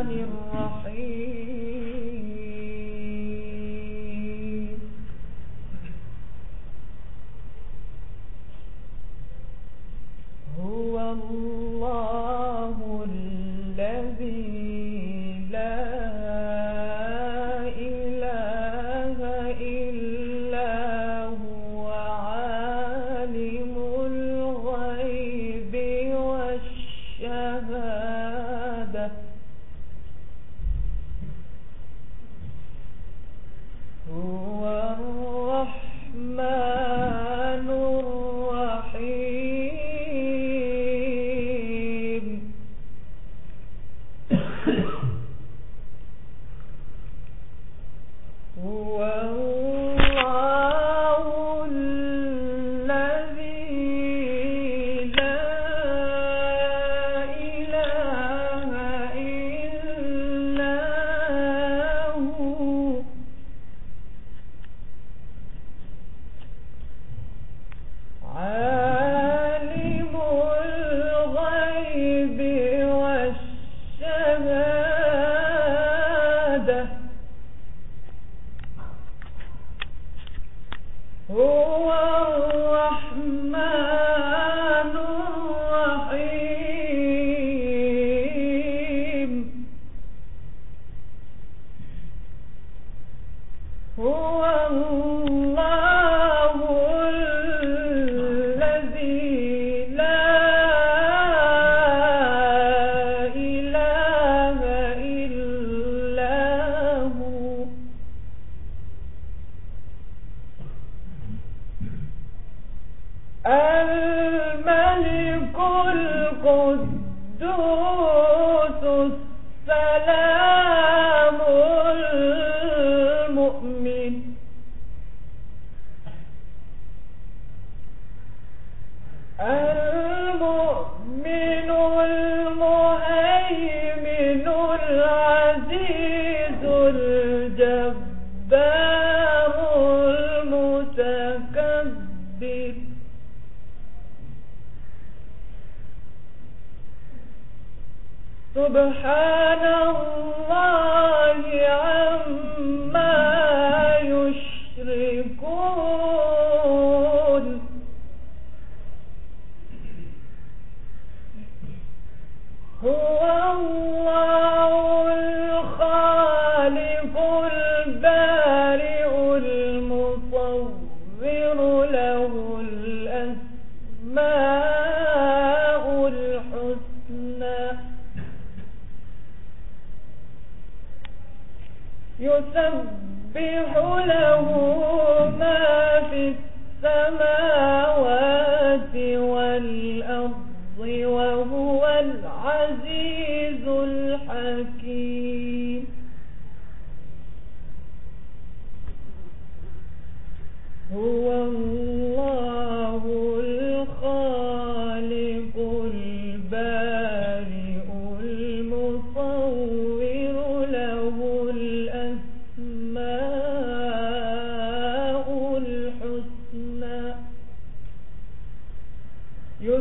الرحيم. القدوس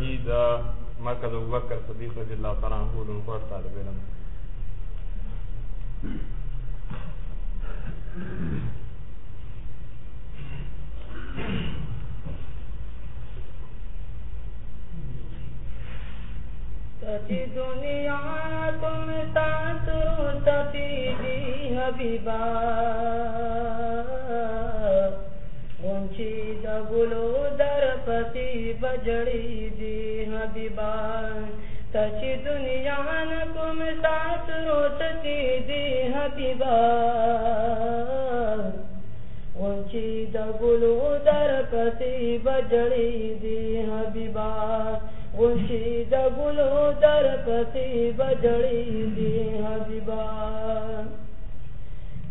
جی دا مرکز ابوبکر صدیق رضی اللہ تعالیٰ عنہ دن کوٹ طالب علم سچی دنیا تم تاثر سفیدی حبیبا اونچی دگلو در پسی بجڑی دی حبیبا سچی دنیا نکم تاثر سفیدی حبیبا اونچی دگلو در پسی بجڑی دی حبیبا اونچی دگلو در پسی بجڑی دی حبیبا ازرائیل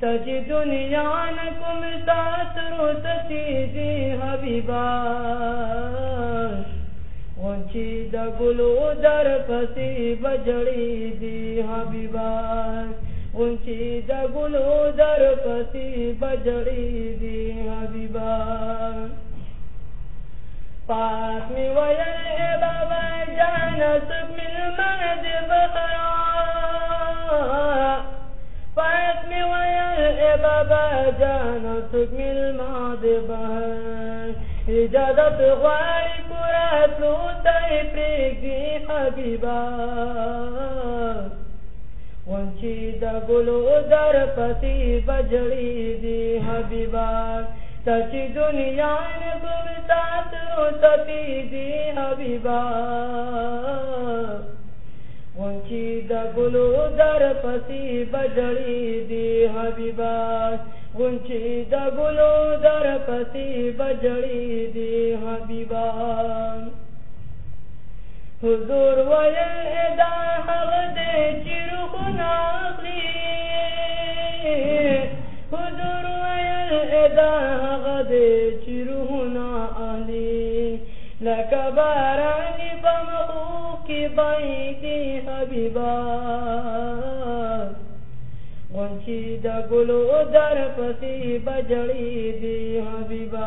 تجی دنیا نکم ساترو سچی دی حبیبان ونچی دا گلو در پسی بجڑی دی حبیبان ونچی دا گلو در پسی بجڑی دی حبیبان پاس می ویل اے بابا جان، سب مل مد بخرا پاس می ویل اے بابا جان سب مل مد بہر۔ اجازت غواړي پورا تلو ته پرېږدي حبیبا ونچی در پسی بجړی دی حبیبا سچی دنیا نے گم ساتو ستی دی حبیبا ونچی د گلو در پسی بجڑی دی حبیبا. ونچی د گلو در پسی بجڑی دی حبیبا. حضور ویل ادا حق دے چیرو ناخلی حضور ویل ادا حق دے چیرو نا اہلی لکا بارانی بمخوک کی بائی بائیتی حبیبا ونچی دا گلو در پسی بجڑی دی حبیبا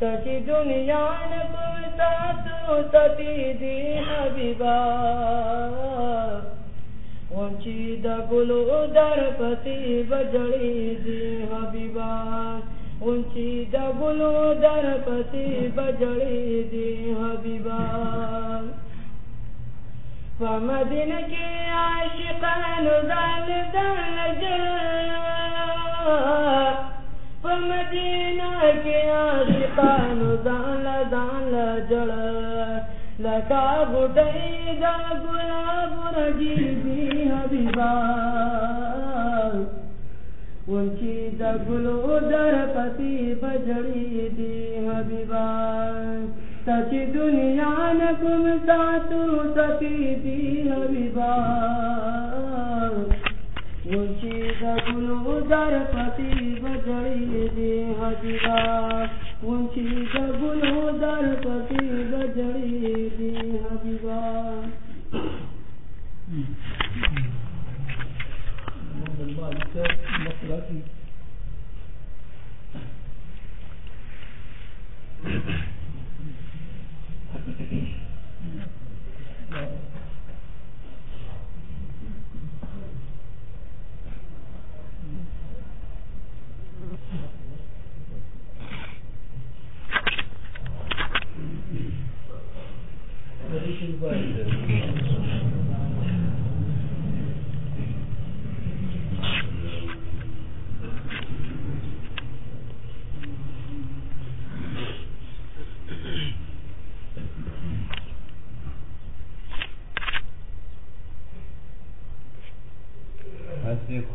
سچی دنیا نکم ساتو ستی دی حبیبا ونچی دا گلو در پسی بجڑی دی حبیبا ونچی دا گلو در پسی بجڑی دی حبیبا فمدین کی عاشقان زال زال جل فمدینہ کی عاشقان زال زال جل لکا بڑی دا گلاب رجی بی حبیبا. ونچی دا گلو در پسی بجڑی دی حبیبا. سچی دنیا نکم ساتو ستی دی حبیبا ونچی گلو در پتی بجڑی دی حبیبا ونچی دا گلو در پتی بجڑی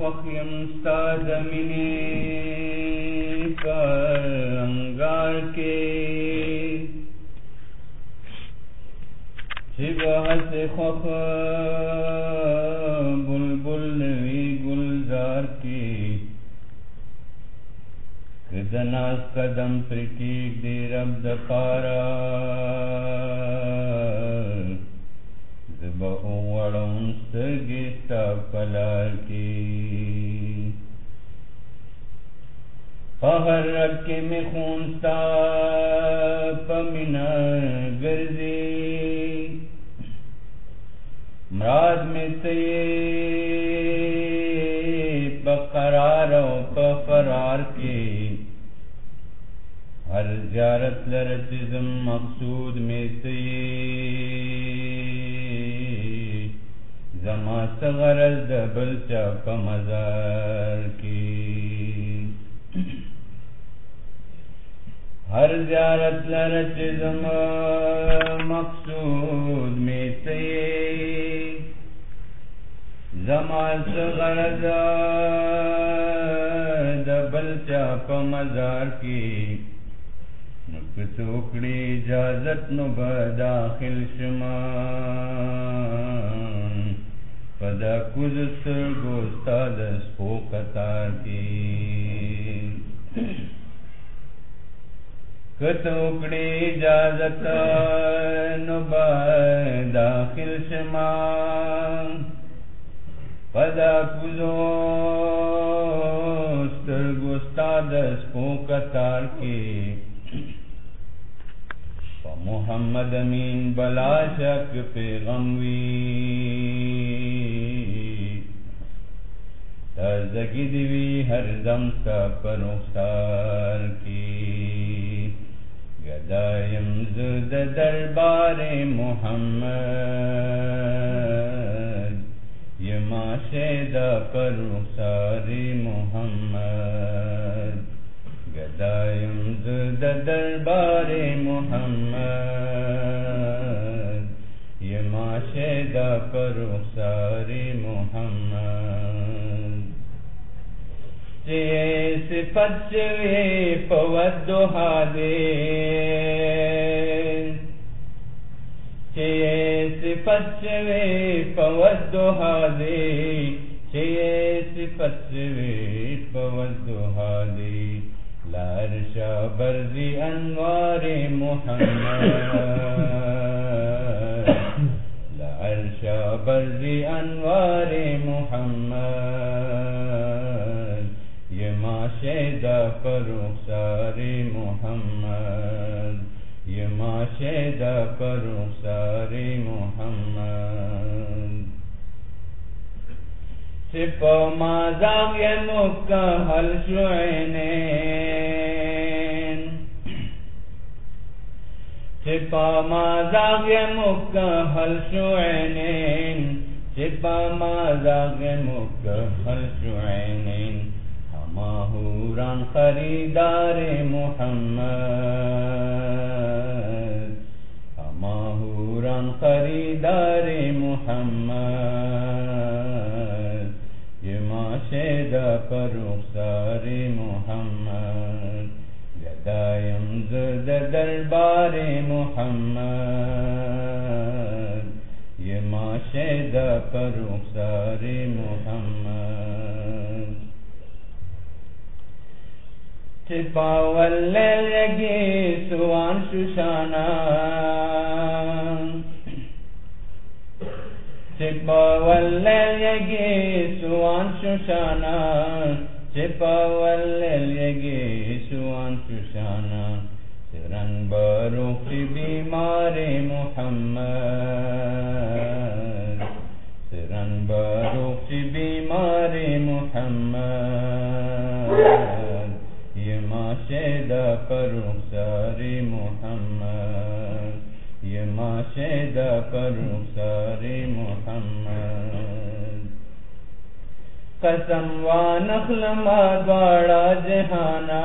هسې خوښ یم ستا د مینې پر انګار بهار کې چې بلبل نوی گلزار کې کدناس قدم پرټیک دی رب د پارا زبا وړم سترګې ستا پلار رب کې می خون ستا پمینا ګرځي مراد می ته بقرار او په فرار کې هر زیارت لرتزم مقصود می ته زما سغرز د بل چا په مزار کې ہر زیارت لرچ زم مقصود میں تے زمان غرض دبل چاپ مزار کی. نک اجازت نو بداخل شمان پدا کز سرگو استاد سپو قطار کی۔ کتوکڑی اجازت نبا داخل شما۔ پدا کزو سترگستاد سپو کتار کی۔ محمد امین، بلا شک پیغموی تازگی دیوی ہر دم کا پرخسار کی. گدایم زد دربار محمد. یہ معاشیدہ پر رخسار محمد. گدایم زد دربار محمد، یہ معاشیدہ پر رخسار محمد۔ صفت چوی پود دے چیئے صفت چوی پود دے چیئے صفت چوی پود دے لارشا برزی انوار محمد. لارشا برزی انوار محمد. یہ معاشیدہ پر رخسار محمد. یہ معاشیدہ پر رخسار محمد. سپا مازاغ مکہ حل شعینین سپا مازاغ مکہ حل شعینین سپا مازاغ مکہ حل شعینین ماہوران خریدار محمد۔ ماہوران خریدار محمد۔ معاشدہ پر رخسار محمد گدایم زد دربار محمد. یہ معاشدہ پر رخسار محمد. چپاول لگی سوان ششانا چپاول لگی سوان ششانا چپاول لگی سوان ششانا سرن بارو کی بیمار محمد سرن بارو کی بیمار محمد یہ معاشدہ پر رخسار محمد یہ معاشدہ پر رخسار محمد۔ قسم و نخل ما دوڑا جہانا۔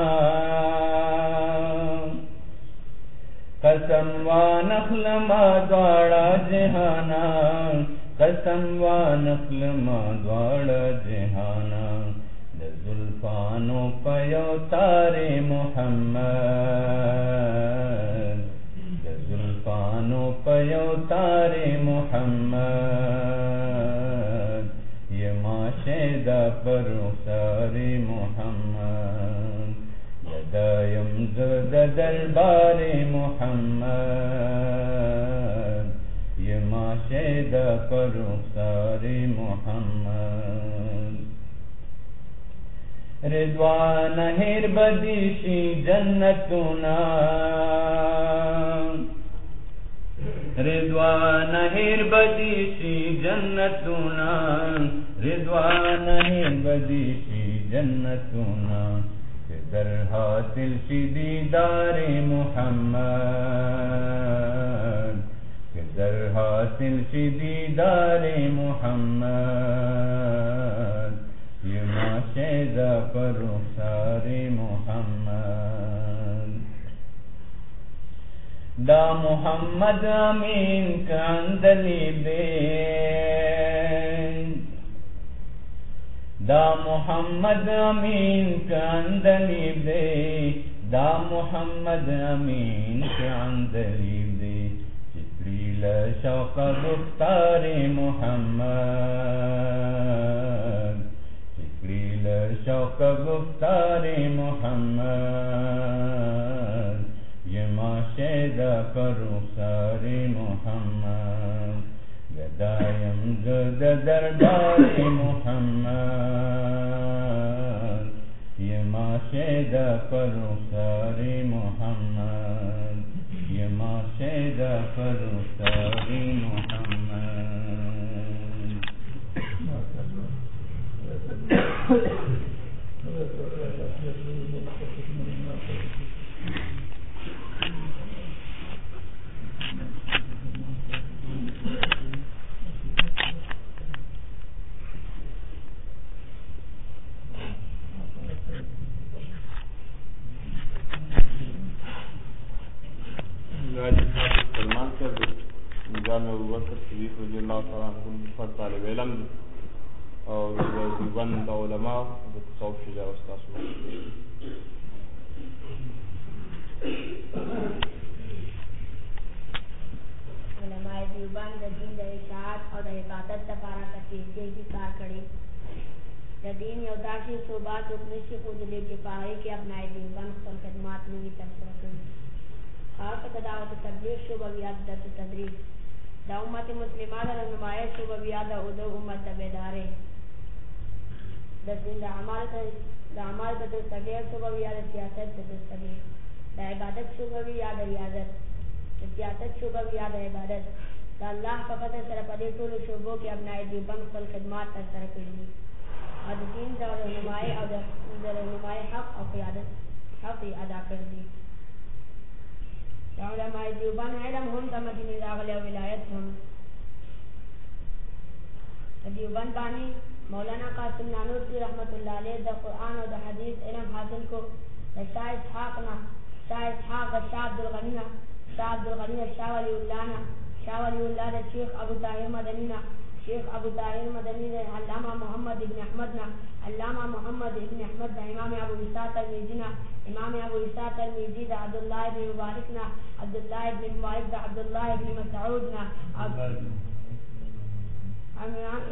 قسم و نخل ما دوڑا جہانا۔ قسم و نخل ما دوڑا جہانا زلفانو پیو تارے محمد۔ زلفانو پیو تارے محمد، یہ معاشیدہ پر سارے محمد یدایم زد دربار محمد، یہ معاشیدہ پر سارے محمد۔ رضوان ہیر بدیشی جنتنا رضوان ہیر بدیشی جنتنا رضوان ہیر بدیشی جنتنا در حاصل شی دیدار محمد در حاصل شی دیدار محمد، یہ معاشیدہ پر رخسار محمد۔ دا محمد امین کاندلی بے دا محمد امین کاندلی بے دا محمد امین کاندلی بے چکریل شوق گفتار محمد. چکریل شوق گفتار محمد. یہ معاشیدہ پر رخسار محمد۔ گدایم زد دربار محمد۔ یہ معاشیدہ پر رخسار محمد۔ یہ معاشیدہ پر رخسار محمد حاجی صاحب سلمان صاحب دی جامع ابوبکر صدیق رضی اللہ تعالیٰ عنہ پر طالب علم دی او د دیوبند د علماء د تصوف شجاع استاسو علماء دیوبند د دین د اشاعت او د عبادت لپاره کثیرجهدي کار کړی د دین یو داسې صوبه څوک نشي ښودلی چې په هغې کې ابنای دیوبند خپل خدمات نه وي ترسره کړي خاصه که دعوت تبلیغ شعبویات درس تدریس د امت مسلمه د رهنمایۍ شعبویات او د امت د بیدارۍ د دین د اعمالو ته د اعمالو د درستګۍ شعبویات د سیاست د درستګۍ د عبادت شعبویات د ریاضت د سیاست شعبه یا د عبادت د الله سره په دې ټولو شعبو کې ابنای دیوبند خپل خدمات ترسره کړي دي او د دین د رهنمایۍ او د د رهنمایۍ حق او قیادت حق یې ادا کړی دي د علماء دیوبند علم هم د مدینې راغلی او ولایت هم د دیوبند بانی مولانا قاسم نانوتوی رحمت الله علیه د قرآن او د حدیث علم حاصل کو د شاه اسحاق نه شاه اسحاق د شاه عبدالغني نه شاه عبدالغني د شاه ولی الله نه شاه ولی الله د شیخ ابو طاهر مدني نه شیخ ابو طاهر مدني د علامه محمد ابن احمد نه علامه محمد ابن احمد د امام ابو عیسی ترمذی نه امام ابو عیسی ترمذی د عبد الله ابن مبارک نه عبد ابن مبارک د عبد الله ابن مسعود نه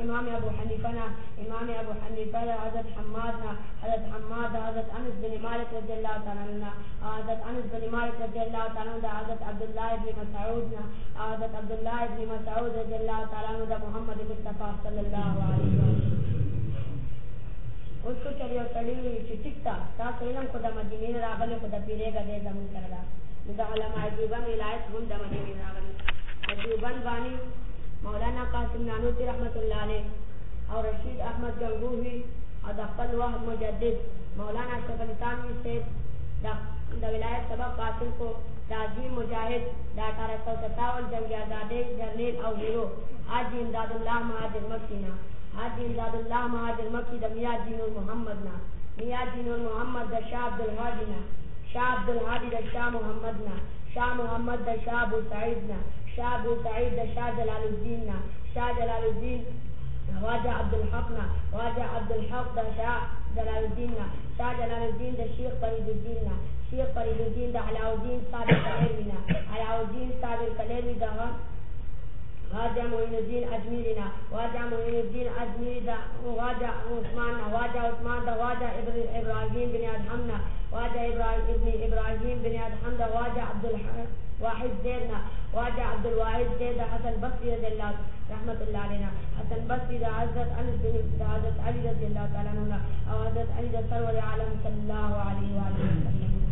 امام ابو حنیفه نه امام ابو حنیفه د حضرت حماد نه حضرت حماد د حضرت انس بن مالک رضی الله تعالی عنہ حضرت انس بن مالک رضی الله تعالی عنہ د حضرت عبد الله ابن مسعود نه حضرت عبد الله ابن مسعود رضی الله تعالی عنہ د محمد مصطفی صلی الله علیه وسلم۔ اوس کو چلی او تړي چې ټیک تا تاسو علم خو د مدینې نه راغلي خو د پیرېګه دې زمون سره ده نو د علماء دیوبند ولایت هم د مدینې نه راغلي د دیوبند باندې مولانا قاسم نانوتی رحمت الله علیه او رشید احمد گنگوهی او د خپل وحد مجدد مولانا اشرف علي تانوي صاحب د ولایت سبق حاصل کو د عظیم مجاهد د اٹھارہ سو ستاون جنگ آزادی جرنیل او هیرو حاجی امداد الله مهاجر مکی نه حاجی امداد اللہ مہاجر مکی دا میاد دین محمد نا میاد دین محمد دا شاہ عبد الحادی نا شاہ عبد الحادی دا شاہ محمد نا شاہ محمد دا شاہ ابو سعید نا شاہ ابو سعید دا شاہ جلال الدین نا شاہ جلال الدین خواجہ عبد الحق نا خواجہ عبد الحق دا شاہ جلال الدین نا شاہ جلال الدین دا شیخ فرید الدین نا شیخ فرید الدین دا علاؤ الدین صابر کلیوی نا علاؤ الدین صابر کلیوی دا راجا محین الدین اجمیری نا واجا محین الدین اجمیری دا واجا عثمان نا واجا عثمان دا واجا ابراہیم بن ادہم نا واجا ابن ابراہیم بن ادہم دا واجا عبدالواحد زید نا واجا عبدالواحد زید دا حسن بصری رضی اللہ رحمت اللہ علینا، حسن بصری دا حضرت انس بن دا حضرت علی رضی اللہ تعالیٰ نا او حضرت علی دا سرور عالم صلی اللہ علیہ وآلہ وسلم.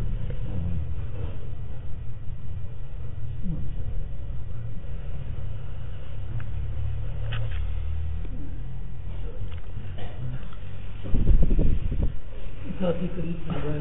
کے قریب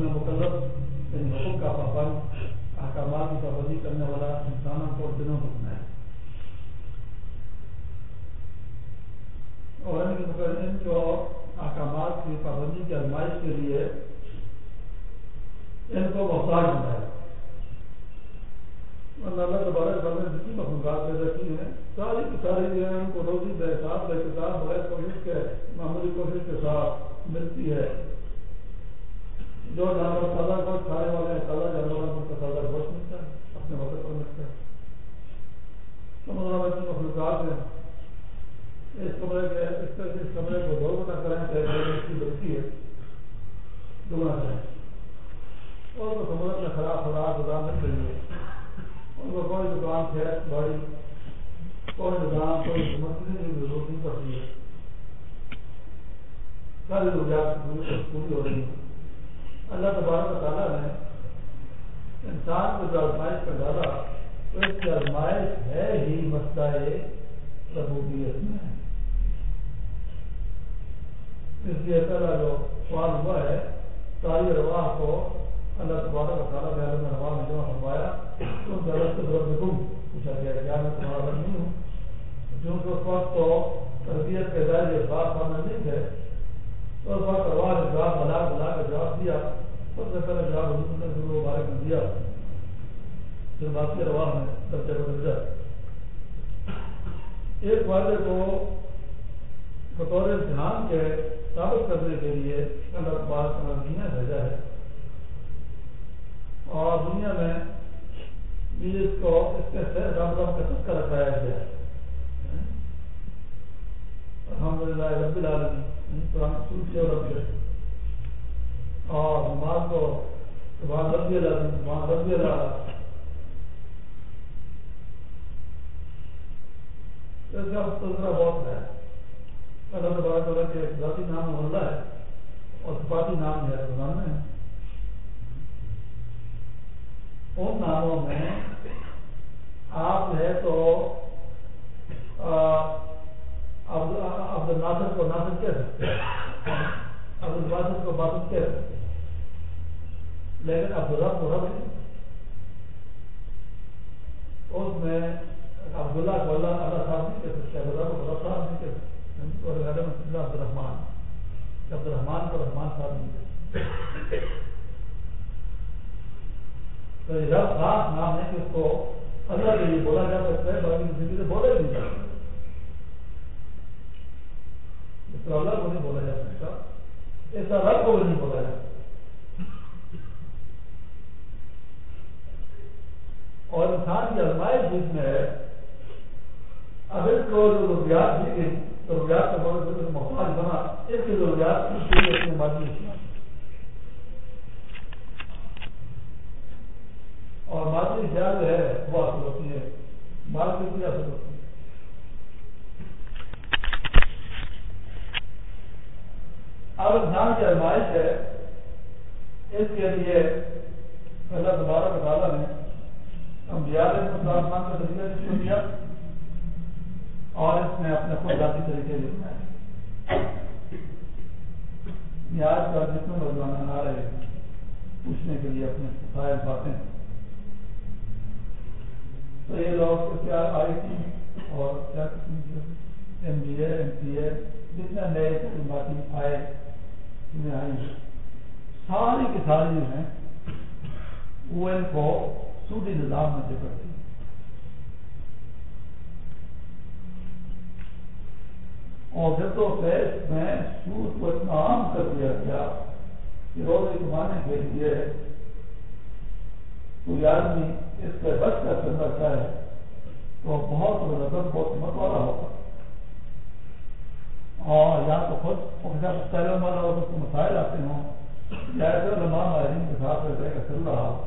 میں مقرر حکم کا پابند چیز کو اس میں سے رم رم کا رکھایا گیا الحمد للہ رب العالمین یعنی قرآن اور رب اور نماز کو اس کا تذکرہ بہت ہے۔ اللہ تبارک کے ذاتی نام ہے اور صفاتی نام ہے۔ میں ان ناموں میں آپ نے تو عبد الناصر کو ناصر کہہ سکتے عبد الباسط کو باسط کہہ سکتے لیکن عبد اللہ کو رب نہیں اس میں عبداللہ کو اللہ اللہ صاحب نہیں کہہ سکتے عبداللہ کو اللہ صاحب نہیں کہہ سکتے۔ عبد الرحمان عبد الرحمان کو رحمان صاحب نہیں کہہ سکتے۔ تو یہ رب خاص نام ہے کہ اس کو اللہ کے لیے بولا جا سکتا ہے باقی زندگی سے بولا ہی نہیں جا سکتا اس طرح اللہ کو نہیں بولا جا سکتا ایسا رب کو بھی نہیں بولا جا سکتا اور انسان کی ازمائش جس میں ہے اب اس کو جو ضروریات دی گئی ضروریات کا بڑا محتاج بنا اس کی ضروریات کی اس میں مادی اشیاء اور مادی اشیاء جو ہے وہ حاصل ہوتی ہے مال کی بھی حاصل ہوتی ہے؟ اب انسان کی ازمائش ہے، اس کے لیے اللہ تبارک تعالیٰ نے انبیاء علیہ السلام کا طریقہ جس کو دیا اور اس نے اپنے خود ذاتی طریقے لکھنا ہے یہ آج کل جتنے نوجوان آ رہے ہیں، پوچھنے کے لیے اپنے باتیں تو یہ لوگ کیا آئی ٹی اور کیا M B A, M P A جتنے نئے تعلیماتی آئے آئی ساری کی ساری جو ہیں، وہ ان کو سودی نظام میں ذکر تھی اور جب تو پیش میں سود کو اتنا عام کر دیا گیا کہ روزی کمانے کے لیے کوئی آدمی اس سے بچ کر چلنا چاہے تو بہت زبردست بہت ہمت والا ہوگا۔ اور یا تو خود پہلے والا ہو تو مسائل آتے ہوں یا ایسے علماء ماہرین کے ساتھ رہ کر چل رہا ہو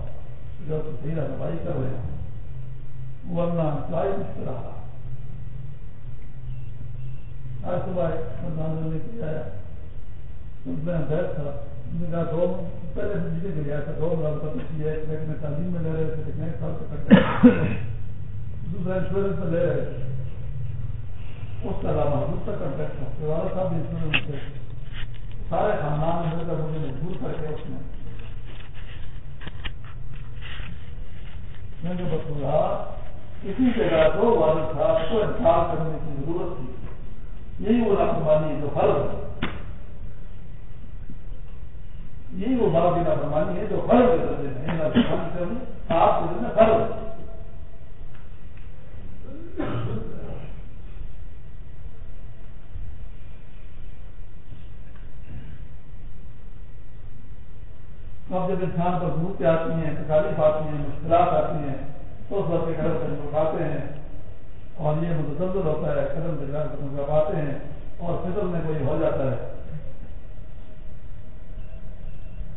جو صحیح رہنمائی کر رہے ہیں ورنہ چائے کچھ کر رہا۔ آج صبح مردان نے کیا میں بیٹھ تھا نے کہا، دو پہلے سے جیتے گیا تھا دو ملازمت کی ہے ایک میں تعلیم میں لے رہے تھے ایک سال سے دوسرا انشورنس میں لے رہے تھے اس کے علاوہ دوسرا کنٹیکٹ تھا والد صاحب انشورنس تھے سارے خاندان میں مل کر مجھے مجبور کر کے اس میں میں نے بتایا اسی جگہ دو والد صاحب کو انکار کرنے کی ضرورت تھی یہی وہ ہے جو فرض ہے یہی وہ بڑا کی نافرمانی ہے جو فرض کے درجے میں نافرمانی کرنی آپ کے دن میں اب جب انسان پر ضرورتیں آتی ہیں، تکالیف آتی ہیں، مشکلات آتی ہیں، تو اس وقت قدم قدم اٹھاتے ہیں۔ اور یہ متزلزل ہوتا ہے، قدم سے قدم لگاتے ہیں اور فضل میں کوئی ہو جاتا ہے۔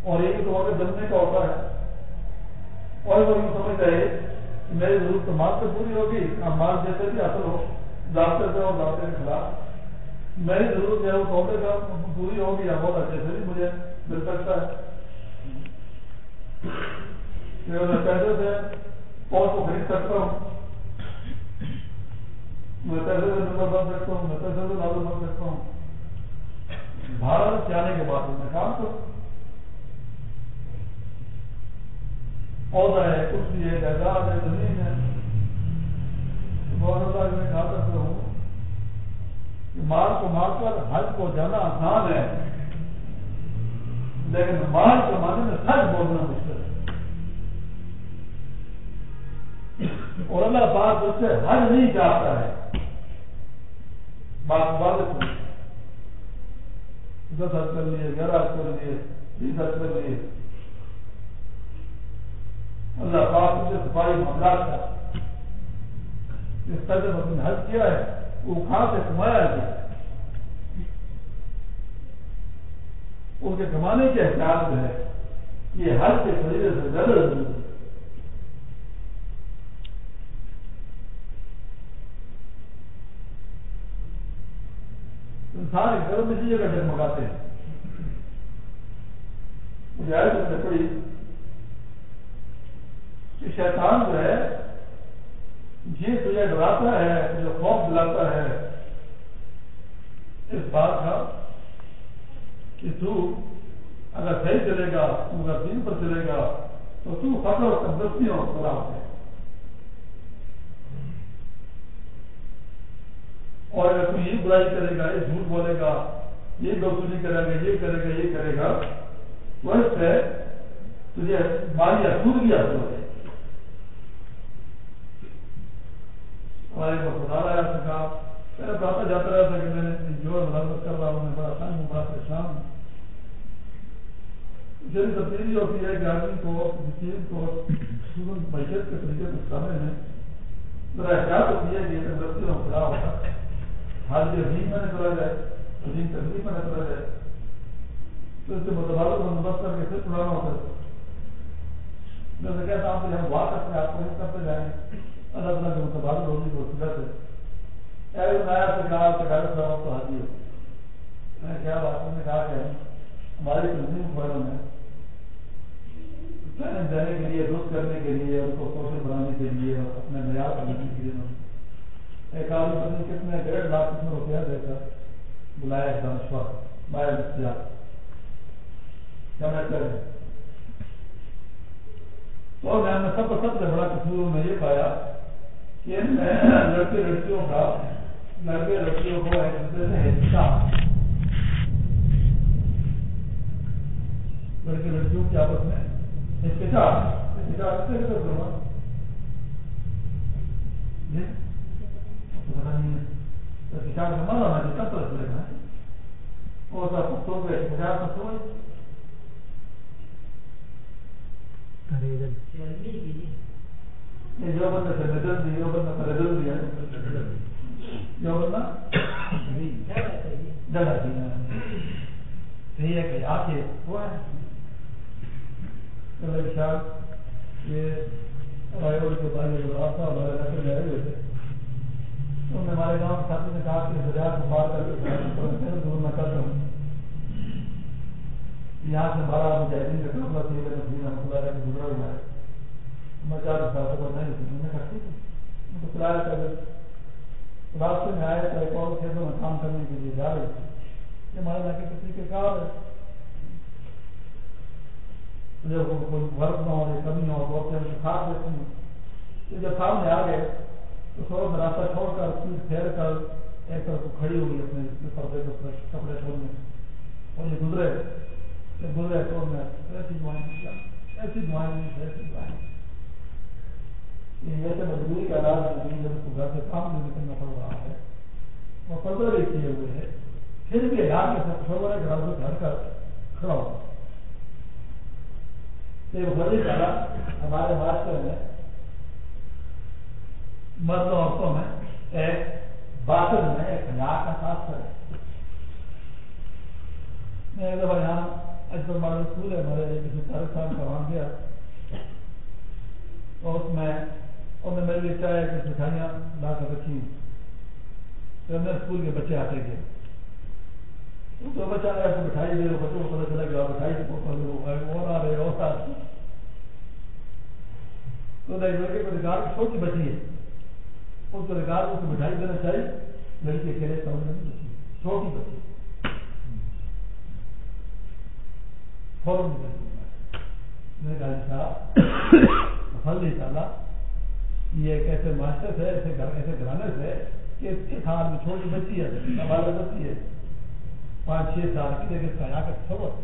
اور یہ بھی تو وقت جمنے کا ہوتا ہے۔ اور وہ یوں سمجھتا ہے کہ میری ضرورت تو مال سے پوری ہوگی اب مال جیسے بھی حاصل ہو۔ ضابطے سے اور ضابطے کے خلاف میری ضرورت جو ہے وہ تحفے کا پوری ہوگی یا بہت جیسے بھی مجھے مل سکتا ہے۔ میں پیسے سے پوچھ کو خرید سکتا ہوں، میں پیسے سے نمبر بن سکتا ہوں، میں پیسے سے لازم بن سکتا ہوں۔ بھارت جانے کے بعد میں کام کروں۔ پودا ہے کرسی ہے جائیداد ہے، زمین ہے۔ بہت زیادہ میں کہا سکتا ہوں کہ مال کو مار کر حج کو جانا آسان ہے۔ لیکن مال کمانے میں سچ بولنا مشکل ہے۔ اور اللہ پاک اس سے حج نہیں چاہتا ہے۔ بات بات دس حج کر لیے گیارہ حج کر لیے بیس حج کر لیے۔ اللہ پاک مجھے صفائی معاملات کا اس طرح نے حج کیا ہے، وہ کہاں سے کمایا گیا ان کے کمانے کے احتیاط جو ہے یہ حج کے خریدے سے زیادہ ضروری ہے انسان ایک گرم اسی جگہ ڈگمگاتے ہیں۔ مجھے آئے تو لکڑی کہ شیطان جو ہے یہ تجھے ڈراتا ہے جو خوف دلاتا ہے، اس بات کا کہ تو اگر صحیح چلے گا تو اگر دین پر چلے گا، تو تو فخر اور تندرستی اور خراب ہے۔ اور اگر تو یہ برائی کرے گا، یہ جھوٹ بولے گا، یہ دوسری کرے گا، یہ کرے گا، یہ کرے گا، تو اس سے تجھے مالی اصول بھی حاصل ہو جائے گی ہمارے کو خدا لایا سکا میں نے کہا جاتا رہا تھا کہ میں نے جو ملازمت کر رہا ہوں، میں بڑا تنگ ہوں، بڑا پریشان ہوں۔ جن تبدیلی ہوتی ہے کہ آدمی کو چیز کو معیشت کے طریقے سے سامنے میں ذرا احتیاط ہوتی ہے کہ یہ غلطی میں خدا ہوتا حال یہ عظیم میں نہ چلا جائے، عظیم تکلیف میں نہ چلا جائے۔ تو اس سے متبادل بندوبست کر کے پھر پرانا ہوتا۔ ہے میں نے کہتا ہوں کہ ہم دعا کرتے ہیں آپ کو کرتے جائیں۔ اللہ تعالیٰ کے متبادل ہونے کی وسیلہ سے۔ اے نیا سرکار سرکار صاحب تو حاضر ہو۔ میں نے کیا بات نے کہا کہ ہماری تنظیم والوں نے ٹریننگ دینے کے لیے، درست کرنے کے لیے ان کو سوشل بنانے کے لیے اور اپنے معیار بنانے کے لیے ایک آدمی پتہ کتنے ڈیڑھ لاکھ کتنے روپیہ دے کر بلایا ایک دانشور بایا مستیاب جمع کریں تو میں نے سب سے بڑا قصور میں یہ پایا لڑکے لڑکیوں کا لڑکے لڑکیوں کو ایک دوسرے سے حصہ لڑکے لڑکیوں کی آپس میں احتجاج احتجاج سے کروا احتجاج سب احتجاج سمجھ یہ جو بندہ سے نظر دی جو بندہ سے نظر دیا جو بندہ جگہ دی صحیح ہے کہ آ کے وہ ہے کل شاید یہ رائے اور کے بارے میں آپ کا ہمارے علاقے میں آئے ہوئے تھے انہوں نے ہمارے گاؤں کے ساتھی نے کہا کہ دریا کو پار کر کے دور میں کرتا ہوں یہاں سے ہمارا مجاہدین کا قبلہ تھی میرے مدینہ رحمۃ اللہ گزرا ہوا ہے میں چار سال کو نہیں تھی میں نے کہا ٹھیک ہے تو کرایہ کر راستے میں آئے تو ایک اور کھیتوں میں کام کرنے کے لیے جا رہے تھے یہ ہمارے علاقے کے طریقے کار ہے؟ جب کوئی غرض نہ ہو یا کمی ہو، تو ہم ساتھ دیتے ہیں یہ جب سامنے آ گئے، تو تھوڑا سا راستہ چھوڑ کر پیٹ پھیر کر ایک طرف کو کھڑی ہوئی اپنے پردے کے کپڑے چھوڑنے۔ اور یہ گزرے۔ گزرے تو میں ایسی دعائیں ایسی دعائیں ایسی دعائیں یہ ایسے مجبوری کا علاج نہیں یعنی جب اس کو گھر سے کام نہیں نکلنا پڑ رہا ہے، وہ پردے بھی کیے ہوئے ہیں۔ پھر بھی علاج کے ساتھ چھوڑنے کے راستے گھر کر کھڑا ہوا بڑی طرح ہمارے معاشرے میں مرد عورتوں میں ایک باطن میں، ایک حیا کا ساتھ ہے۔ میں ایک دفعہ یہاں اجبر ماڈل اسکول ہے ہمارے کسی طارق صاحب کا وہاں گیا تو اس میں انہوں نے میرے لیے چاہے کہ مٹھائیاں لا کر رکھی تو میں اسکول کے بچے آتے گئے۔ تو بچہ آیا، تو مٹھائی دے رہے بچوں کو پتہ چلا کہ مٹھائی اور آ رہے اور آ رہے تو لڑکے کو ریکارڈ چھوٹی بچی ہے۔ اس کو ریکارڈ اس کو مٹھائی دینا چاہیے، لڑکی اکیلے سمجھ نہیں بچی چھوٹی بچی۔ فوراً میں نے کہا جی صاحب پھل نہیں یہ ایک ایسے ماسٹر سے ایسے ایسے گھرانے سے کہ اس میں چھوٹی بچی ہے ہمارا بچی ہے، پانچ چھ سال کی لیکن اس کا کر چھوڑو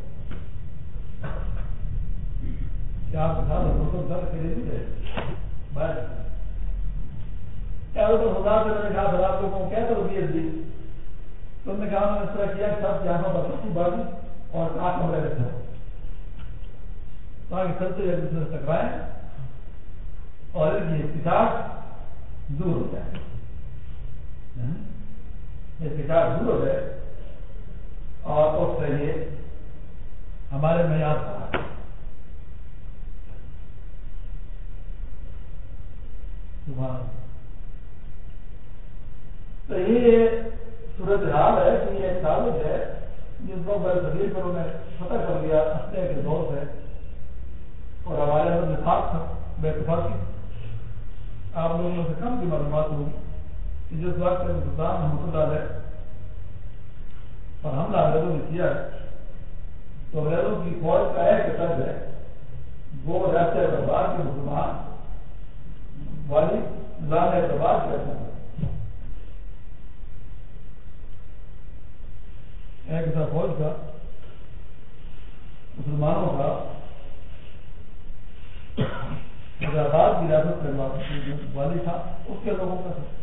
کیا آپ دو تو در کے لیے نہیں بس۔ تو خدا سے جی۔ میں نے کہا پھر آپ لوگوں کو کیا تربیت دی نے کہا نے اس طرح کیا سب یہاں کی اور آٹھ کمرے رکھے تاکہ سب سے ایک دوسرے سے ٹکرائیں اور ان کی احتجاج دور ہو جائے۔ احتجاج دور ہو جائے اور اس سے یہ ہمارے معیار پر تو یہ صورت حال ہے کہ یہ ثابت ہے، جس کو بڑے صدیر پر انہیں فتح کر لیا ہفتے کے دور سے۔ اور ہمارے اندر نفاق تھا، بے اتفاقی۔ آپ لوگوں سے کم کی معلومات ہوگی کہ جس وقت سلطان محمد اللہ علیہ اور حملہ انگریزوں نے کیا ہے، تو انگریزوں کی فوج کا ایک قد ہے، وہ ریاست دربار کے مسلمان والی نظام اعتبار کے اپنے ایک تھا فوج کا مسلمانوں کا، حیدرآباد کی ریاست والی تھا، اس کے لوگوں کا تھا۔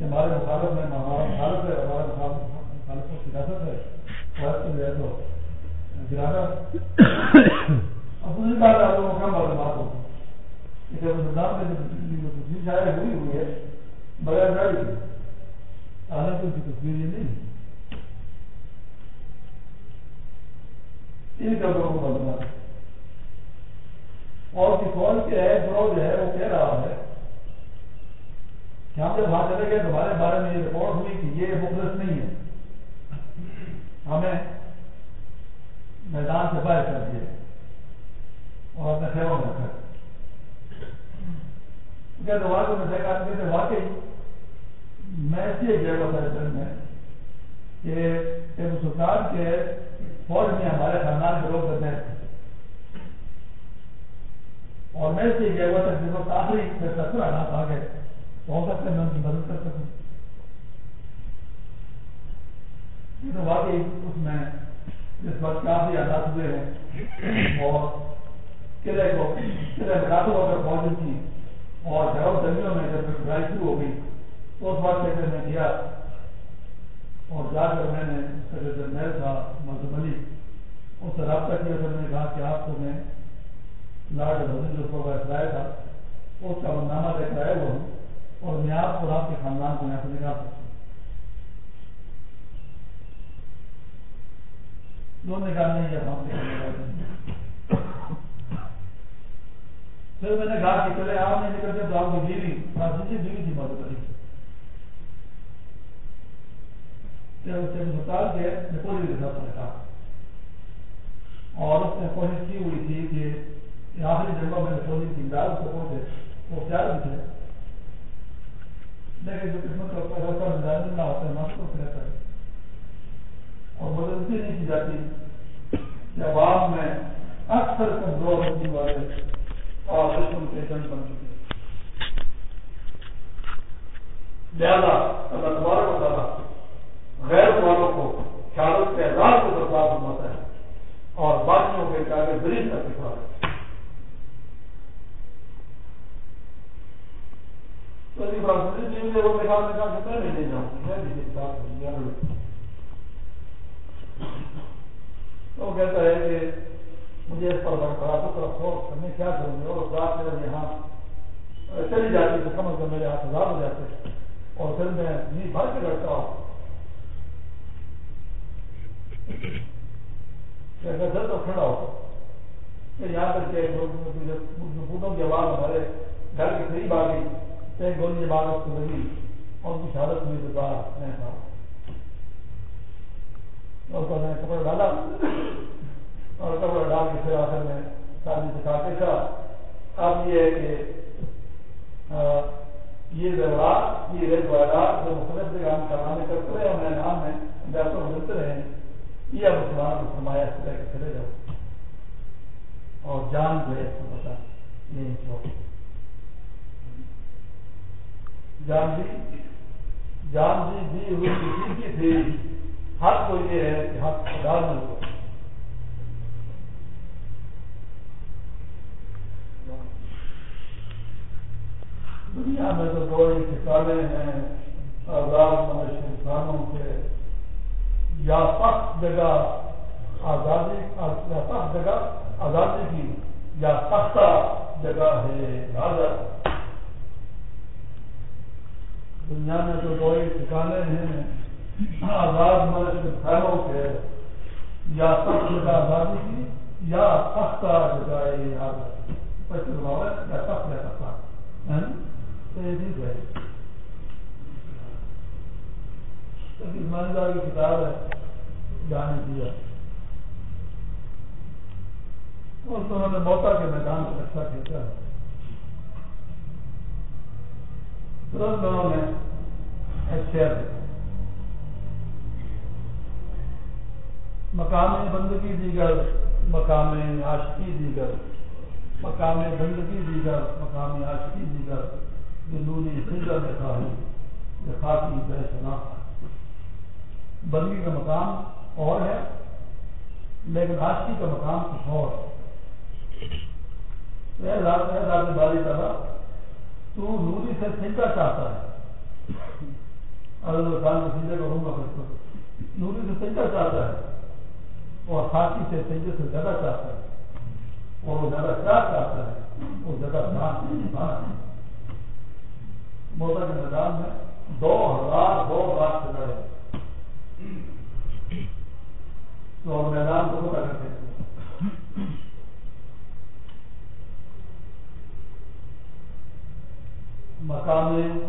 کہ ہمارے مخالف میں ہمارا مخالف ہے ہمارا مخالفوں کی ریاست ہے۔ فوج کے جو ہے تو گرانا۔ اب دوسری بات آپ لوگوں کو کم معلومات ہو کہ جب نظام میں شاید ہوئی ہوئی ہے، بغیر گاڑی کی حالانکہ اس کی تصویر یہ نہیں ان کا لوگوں کو معلومات۔ اور کی فوج کے ہے گروہ جو ہے، وہ کہہ رہا ہے کہ ہم جب وہاں چلے گئے تو ہمارے بارے میں یہ رپورٹ ہوئی کہ یہ مخلص نہیں ہے۔ ہمیں میدان سے باہر کر دیا۔ اور اپنے خیموں میں رکھا۔ کہتے وہاں کو میں دیکھا کہتے واقعی میں اس لیے گیا ہوا تھا میں کہ ٹیبو سلطان کے فوج میں ہمارے خاندان کے لوگ کرتے ہیں اور میں سے گیا ہوا تھا جس وقت آخری میں ستر حالات آ گئے۔ تو ہو سکتا ہے، میں ان کی مدد کر سکوں۔ یہ تو واقعی اس میں جس وقت کافی حالات ہوئے ہیں، اور قلعے کو، قلعے میں راتوں اگر فوج کی اور گھروں زمینوں میں جب لڑائی شروع ہو گئی، تو اس وقت لے میں گیا۔ اور جا کر میں نے جو جرنیل تھا مزم علی، اس سے رابطہ کیا پھر میں نے کہا کہ آپ کو میں لاڈ بھجن جو پروگرام کرایا تھا اس کا نامہ لے کر آیا ہوا ہوں۔ اور میں آپ اور آپ کے خاندان کو یہاں سے نکال سکتا ہوں دونوں نے کہا، نہیں ہم پھر میں نے کہا کہ چلے آپ نہیں نکلتے تو آپ کی بیوی فرانسیسی بیوی تھی مدد کری ہسپتال کے نیپولی کے ساتھ نے کہا اور اس نے کوشش کی ہوئی تھی کہ آخری جنگوں میں نیپولی کی امداد سے پہنچے۔ وہ پیار بھی تھے۔ لیکن جو قسمت کا پیدا کا مزاج نہ ہوتا ہے ماسک کو رہتا ہے اور مدد نہیں کی جاتی کہ عوام میں اکثر کمزور ہونے والے اور دشمن کے جنگ بن چکے لہذا اللہ تبارک و تعالیٰ غیر والوں کو خیالت کے اعزاز کو برقرار فرماتا ہے اور باقیوں کے کاغذ دلیل کا دکھا ہے تو کہتا ہے کہ مجھے اس پر برقراروں کا افسوس میں کیا کروں گا اور رات میرے یہاں چلی جاتی تو سمجھ کر میرے ہاتھ ہزار ہو جاتے اور پھر میں جی بھر کے لڑتا ہوں گھر تو کھڑا ہو یہاں تک کہ بوٹوں کی آواز ہمارے گھر کے قریب آ گئی ایک گولی بعد اس کو لگی اور ان کی شہادت ہوئی تو بعد میں تھا۔ اور تو میں نے کپڑا ڈالا اور کپڑا ڈال کے پھر آخر میں شادی سے کہا کے تھا اب یہ ہے کہ یہ زیورات، یہ ریت وائرات جو مختلف جگہ ہم کرانے کرتے رہے اور میدان میں ڈاکٹر ملتے رہے یہ اب مسلمان کو فرمایا اس طرح کے چلے جاؤ۔ اور جان جو ہے اس کو پتا یہ چھوڑ جان دی جان دی دی ہوئی کسی کی تھی حق کو یہ ہے کہ حق خدا میں ہو۔ دنیا میں تو دو ہی ٹھکانے ہیں، آزاد انسانوں کے، یا سخت جگہ آزادی، یا سخت جگہ آزادی کی، یا سختہ جگہ ہے راجا دنیا میں تو دو ہی ٹھکانے ہیں۔ آزاد ملک خیروں کے یا سخت جگہ آزادی کی یا سختہ جگہ ہے۔ یا سخت یا سختہ ہاں؟ تو یہ چیز ہے۔ ایماندار کی کتاب ہے۔ جانے دیا اس نے موتا کے میدان سے اچھا کھینچا ہے ترنت انہوں نے ایک شہر مقام بندگی دیگر مقام عاشقی دیگر مقام بندگی دیگر مقام عاشقی دیگر یہ نوری خزر میں تھا یہ خاصی بے شناخت بندگی کا مقام اور ہے لیکن آشکی کا مقام کچھ اور ہے رات باری کرا تو نوری سے سنکا چاہتا ہے۔ اگر خان کو سنجے کا ہوں گا پھر تو نوری سے سنکا چاہتا ہے۔ اور خاکی سے سنجے سے زیادہ چاہتا ہے۔ اور وہ زیادہ کیا چاہتا ہے۔ وہ زیادہ دان موتا کے میدان میں دو ہزار دو لاکھ سے لڑے تو میدان کو پتا کرتے ہیں۔ مقام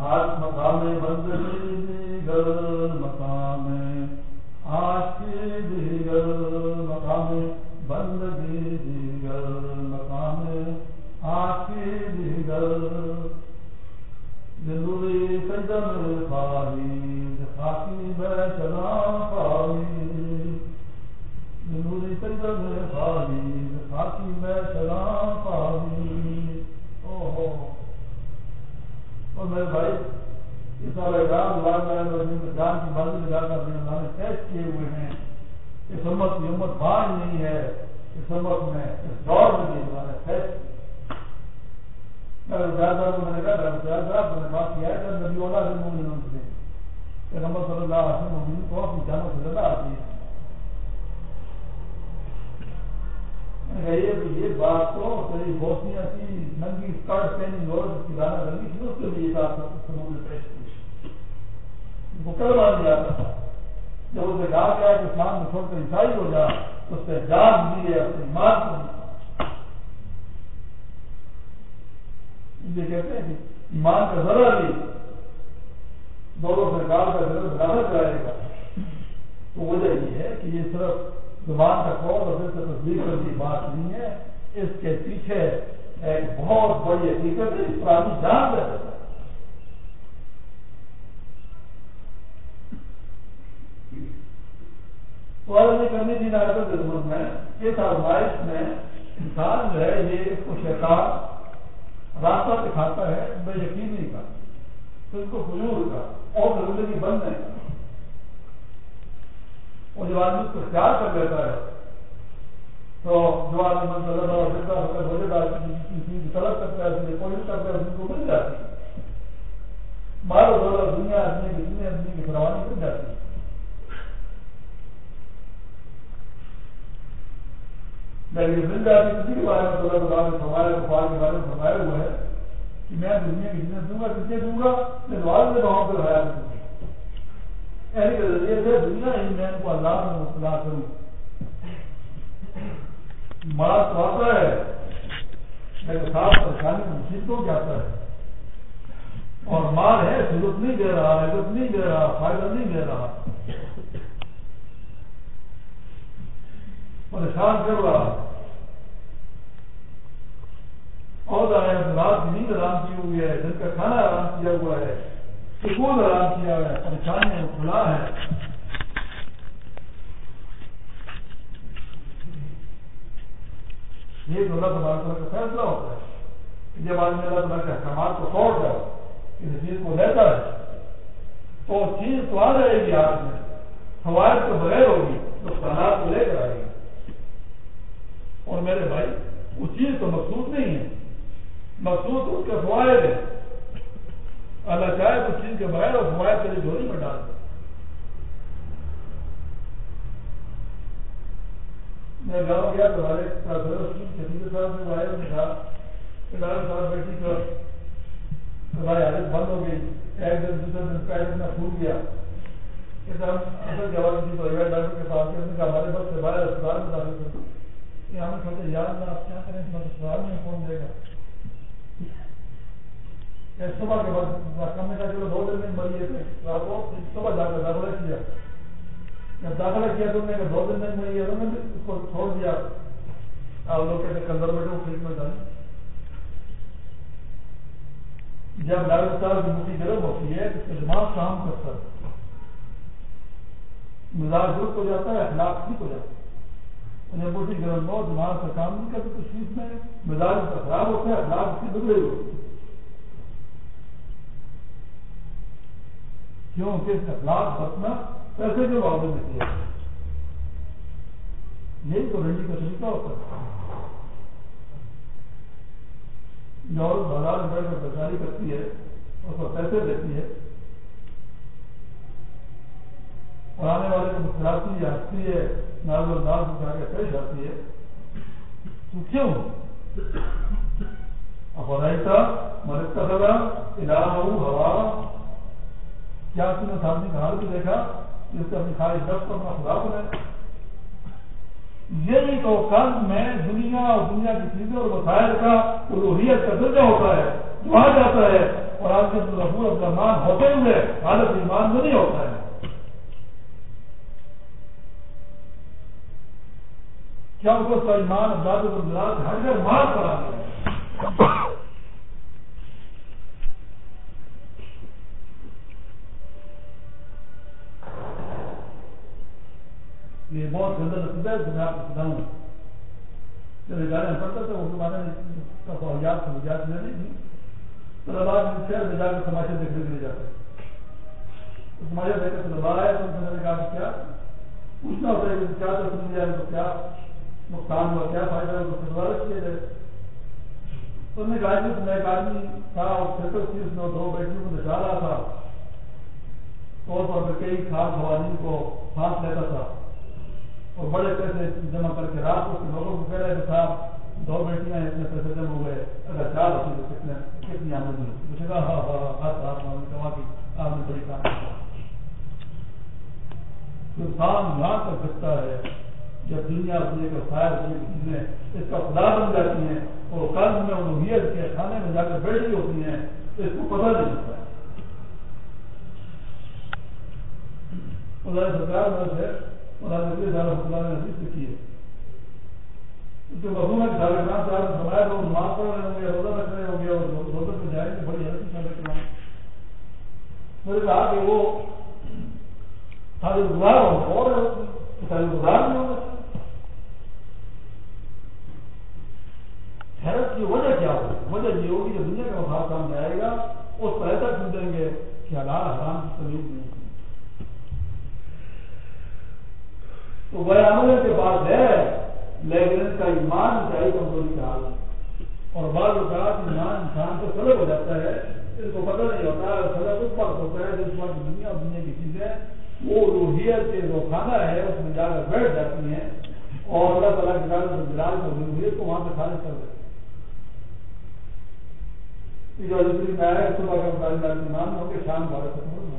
آج مقام بند دیگر مقام آج کے دیگر مقام بندگی دیگر مقام آج کے دیگر زندوری سجدم خواہی خاکی بے چلا خواہی زندوری سجدم خواہی خاکی بے چلا خواہی اوہو اور میرے بھائی اس سارے کی بازی لگا کر اپنے اللہ نے کیے ہوئے ہیں اس امت کی امت نہیں ہے اس امت میں اس دور میں بھی اللہ نے کو میں نے کہا صاحب نے بات کیا ہے کہ نبی سے مومن سے پیغمبر صلی اللہ علیہ وسلم مومن کو اپنی جانوں سے زیادہ آتی ہے یہ بات تو بوسنیا کی ننگی اسکرٹ پہنی اور کی گانا رنگی تھی اس کے لیے بات پیش کی۔ وہ کل آتا تھا۔ جب اسے کہا گیا کہ اسلام میں چھوڑ کر عیسائی ہو جا، اس سے جان دی ہے، اپنی ایمان کو۔ یہ کہتے ہیں کہ ایمان کا ذرا بھی دونوں سرکار کا ذرا زیادہ کرائے گا۔ تو وجہ یہ ہے کہ یہ صرف زبان کا قول اور سے تصدیق کرنے کی بات نہیں ہے۔ اس کے پیچھے ایک بہت بڑی حقیقت ہے پرانی جان ہے۔ کرنی تھی ناگت خدمت میں اس آزمائش میں انسان جو ہے یہ اس کو شیطان راستہ دکھاتا ہے بے یقینی کا تو اس کو فجور کا اور زندگی بند نہیں۔ کا اور جب آدمی اس کو اختیار کر لیتا ہے، تو جو آدمی منظر اور زندہ ہو کر ہو جائے طلب کرتا ہے، اس لیے کوشش کرتا ہے، اس کو مل جاتی ہے۔ مارو دولت، دنیا، آدمی کی دنیا آدمی کی فراوانی مل جاتی ہے۔ لیکن مل جاتی کسی کے بارے میں دولت اللہ نے فرمایا کفار کے بارے میں فرمایا ہوا ہے کہ میں دنیا کی جنت دوں گا کتنے دوں گا؟ میں دعا میں وہاں پر حیات دوں گا یعنی کہ ذریعے سے دنیا ہی میں کو اللہ میں مبتلا کروں۔ مال تو آتا ہے لیکن صاف پریشانی میں مصیبتوں کے آتا ہے۔ اور مال ہے ضرورت نہیں دے رہا عزت نہیں دے رہا، فائدہ نہیں دے رہا۔ پریشان کر رہا اور رات کی نیند آرام کی ہوئی ہے دن کا کھانا آرام کیا ہوا ہے، سکون آرام کیا ہوا ہے پریشانی کھلا ہے۔ یہ تو اللہ تعالیٰ کا فیصلہ ہوتا ہے جب آدمی اللہ تعالیٰ کے احکامات کو چھوڑ کر کسی چیز کو لیتا ہے، تو چیز تو آ جائے گی ہاتھ میں، فوائد تو بغیر ہوگی تو تعداد کو لے کر آئے گی۔ اور میرے بھائی، وہ چیز تو مقصود نہیں ہے۔ مقصود اس کے فوائد ہے اللہ چاہے تو چیز کے بغیر اور فوائد کے لیے جوڑی میں ڈال دیں میں گاؤں گیا تو ہمارے شفیع صاحب سے آئے نے کہا کہ ڈاکٹر صاحب بیٹی کو ہماری حالت بند ہو گئی۔ ایک دن، دوسرے دن کا ایک دن پھول گیا۔ اصل جواب تھی تو ڈاکٹر کے پاس ہمارے بس سے باہر اسپتال میں داخل کر کہ ہم سوچے یاد نہ آپ کیا کریں؟ اسپتال میں کون دے گا۔ صبح کے بعد کم نے کہا چلو دو دن میں مریے تھے۔ رات کو صبح جا کر داخلہ کیا۔ جب داخلہ کیا تم نے دو دن تک میں یہ اس کو چھوڑ دیا۔ آپ لوگ کہتے کنزرویٹو ٹریٹمنٹ ڈالیں۔ جب ڈاکٹر صاحب کی موٹی گرم ہوتی ہے، اس کا دماغ کام کرتا ہے۔ مزاج درست ہو جاتا ہے، اخلاق ٹھیک ہو جاتا ہے جب موٹی گرم ہو دماغ کا کام نہیں کرتا تو شیش میں مزاج کا خراب ہوتا ہے، اخلاق اس کی بگڑے ہوتی کیوں؟ کہ اخلاق برتنا پیسے کے معاملے میں کیا یہی تو رنڈی کا طریقہ ہوتا ہے۔ جو بازار میں بیٹھ کر بیکاری کرتی ہے، اس کو پیسے دیتی ہے اور آنے والے کو مسکراتی ہے ہنستی ہے نال و نال اٹھا کے پیش آتی ہے۔ تو کیوں؟ افرائتا افرائیتا مرکتا خدا، الہ ہوا۔ کیا تم نے سامنے کا حال بھی دیکھا؟ جس سے اپنی خواہش دست کو اپنا خدا بنائے۔ یہی تو قلب میں دنیا اور دنیا کی چیزیں اور وسائل کا الوحیت کا درجہ ہوتا ہے جو آ جاتا ہے۔ اور آج کے رسول الرحمان ہوتے ہوئے حالت ایمان میں نہیں ہوتا ہے۔ کیا اس کو ایمان ابداد الزلال ہٹ کر مار کرا دیا یہ بہت گندا نتیجہ ہے میں آپ کو سناؤں۔ جب گانے پڑھتا تھا اس زمانے میں کا فوجات سہولیات میں نہیں تھی۔ تو لباس میں شہر میں جا کر تماشے دیکھنے کے لیے جاتے تماشا دیکھ کر لبا آیا تو میں نے کہا کیا؟ پوچھنا ہوتا ہے کہ کیا تو سن لیا تو کیا؟ نقصان ہوا، کیا فائدہ ہوا مطلب تو سزارت کیے گئے تو نے کہا کہ میں ایک آدمی تھا اور سیکٹر تھی، اس میں دو بیٹیوں کو دکھا رہا تھا۔ طور پر میں کئی خاص خواتین کو پھانس لیتا تھا۔ اور بڑے پیسے جمع کر کے رات کو لوگوں کو کہہ رہے کہ صاحب، دو بیٹیاں اتنے پیسے جمع ہوئے، اگر چار ہوتی تو کتنے، کتنی آمدنی ہوتی؟ مجھے کہا ہاں ہاں ہاتھ ہاتھ میں کہا کہ آپ نے بڑی کام انسان یہاں تک سکتا ہے۔ جب دنیا دنیا کا فائر دنیا کی چیزیں اس کا خدا بن جاتی ہیں اور قلب میں الوحیت کے کھانے میں جا کر بیٹھی ہوتی ہیں، تو اس کو پتہ نہیں چلتا۔ ہے سرکار مولانا نبی صاحب نے حدیث ہے اس مضمون ہے صاحب صاحب نے فرمایا نماز پڑھ رہے ہوں گے روزہ رکھ رہے ہوں گے اور روزہ پہ جائیں گے، بڑی حیرت میں نے کہا کہ وہ تاجر گزار ہوں اور تاجر گزار نہیں ہوں گے حیرت کی وجہ کیا ہوگی وجہ یہ ہوگی کہ دنیا کا مفاد سامنے آئے گا، اس پر ایسا سمجھیں گے کہ حلال حرام کی تمیز نہیں تو وہ عمل کے بعد ہے لیکن کا ایمان انتہائی کمزوری کا حال ہے۔ اور بعض اوقات ایمان انسان کو سلب ہو جاتا ہے، اس کو پتہ نہیں ہوتا ہے سلب اس وقت ہوتا ہے جس وقت دنیا اور دنیا کی چیزیں وہ روحیت کے جو کھانا ہے، اس میں جا کر بیٹھ جاتی ہیں اور اللہ تعالیٰ کے جانے سے بلال کو روحیت کو وہاں سے خارج کر دیتے ہیں۔ جو دوسری میں آیا صبح کا تعلیم ایمان ہو کہ شام بھارت سے خبر ہو۔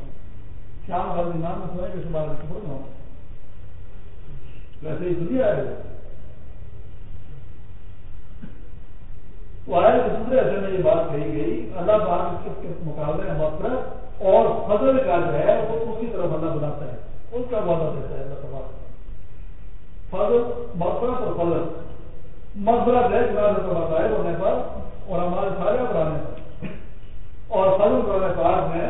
شام بھارت ایمان میں سنا کہ صبح سے خبر ہو ویسے ہی دنیا ہے۔ تو آئے دوسرے ایسے میں یہ بات کہی گئی، اللہ پاک اس کے مقابلے میں مفرت اور فضل کا جو ہے وہ اسی طرف اللہ بناتا ہے۔ اس کا وعدہ دیتا ہے اللہ تبارک فضل، مفرت اور فضل۔ مفرت ہے قرآن بتائے ہونے پر اور ہمارے سارے پرانے پر۔ اور فضل قرآن پاک نے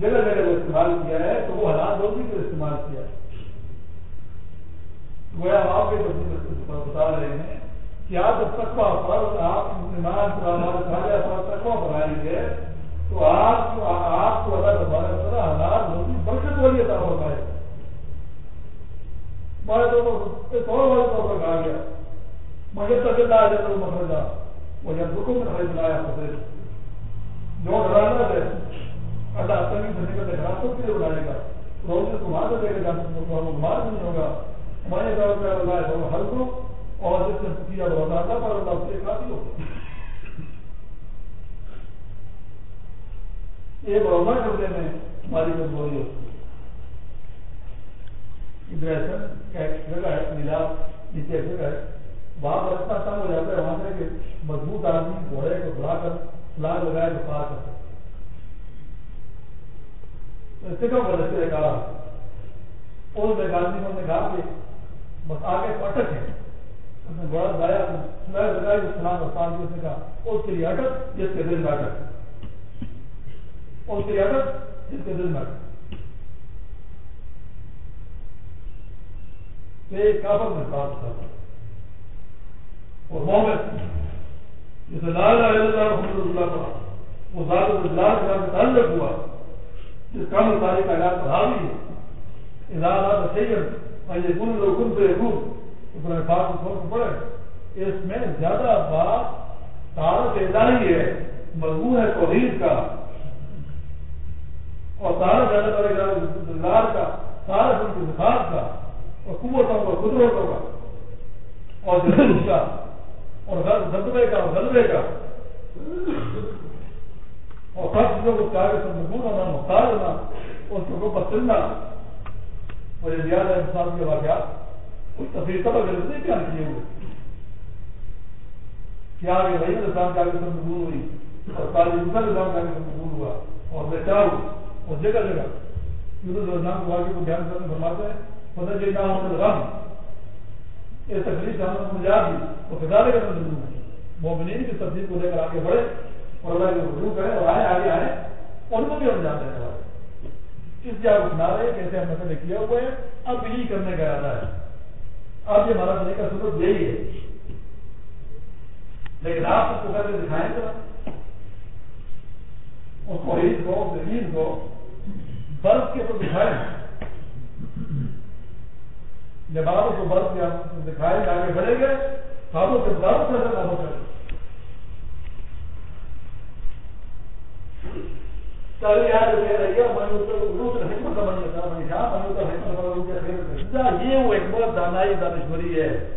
جگہ جگہ وہ استعمال کیا ہے تو وہ حالات لوگ بھی استعمال کیا ہے۔ گویا آپ کے بتا رہے ہیں کہ آپ جب تقوا پر آپ ایمان پر تقوا پر آئیں گے تو آپ کو آپ کو اللہ تبارک طرح حالات ہوگی برکت والی عطا فرمائے۔ ہمارے تو ایک اور والے طور پر کہا گیا مجھے تک اللہ جب مخرجہ وہ جب رکو میں خرید لایا پھر جو ڈرانا ہے اللہ تنگی سے نکل کے راستوں کے لیے بنائے گا روز سے گھما دے گا گھما نہیں ہوگا۔ ہمارے طور پر اللہ ہے وہ حل کو اور جس نے کیا روزہ اللہ پر اللہ، اس سے کافی ہو یہ روزہ کرنے میں ہماری کمزوری ہوتی ہے ڈریسن کا ایک جگہ ہے نیلا نیچے ایک جگہ ہے۔ وہاں پر اتنا تنگ ہو جاتا ہے، وہاں سے کہ مضبوط آدمی گھوڑے کو بڑھا کر فلاگ لگائے تو پار کر سکتے کم بدلتے رہے کہا اور میں آدمی جی نے کہا کہ بس آگے اٹک ہے۔ اس نے گھوڑا لگایا فلاگ لگائی تو فلاگ اور پار اس نے کہا جی، اس کے لیے اٹک جس کے دل میں اٹک اس کے لیے اٹک جس کے دل میں اٹک کافر میں بات کر اور مومن جسے لا الہ الا اللہ محمد اللہ پڑھا وہ ذات اللہ کے ساتھ تعلق ہوا، جس کام ساری کائنات پر حاوی ہے اذا لا تسید ان يكون لو كن فيكون فرق پڑے اس میں زیادہ بات تعارف الہی ہے، مضمون ہے توحید کا۔ اور تعارف اللہ تعالیٰ کا دلدار کا تعارف ان کی صفات کا، اور قوتوں کا، قدرتوں کا۔ اور جلوس کا۔ اور غلبے کا اور غلبے کا۔ اور سب چیزوں کو کاغذ سے مضمون ہونا مختار ہونا، اور اس کو پسندنا اور یہ یاد ہے انسان کے واقعات کوئی تفریح سب غلط نہیں بیان کیے ہوئے۔ کیا آگے وہی نظام کے آگے سے مضمون ہوئی، اور تعلیم دوسرا نظام کے آگے سے مضمون ہوا، اور بچاؤ اور جگہ جگہ یونس نظام کے واقعے کو بیان کرنے فرماتے ہیں پتہ جی نہ ہونے غم یہ تکلیف سے ہم نے مجھا دی وہ خدارے کا مضمون ہے مومنین کی تبدیل کو لے کر آگے بڑھے اور اللہ کے رجوع کریں اور آئے آگے آئے ان کو بھی ہم جان دینے والے اس لیے آپ اپنا رہے، کیسے ہم مسئلے کیا ہوئے ہیں اب یہی کرنے کا ارادہ ہے۔ اب یہ ہمارا طریقہ سلوک یہی ہے۔ لیکن آپ اس کو کر کے دکھائیں گے اس کو عید کو دلیل کو، برف کے تو دکھائیں۔ جب آپ اس کو برف کے ہم دکھائیں گے آگے بڑھیں گے خوابوں سے برف سے نہ ہو کر یہ وہ حکمت، دانائی، دانشوری ہے۔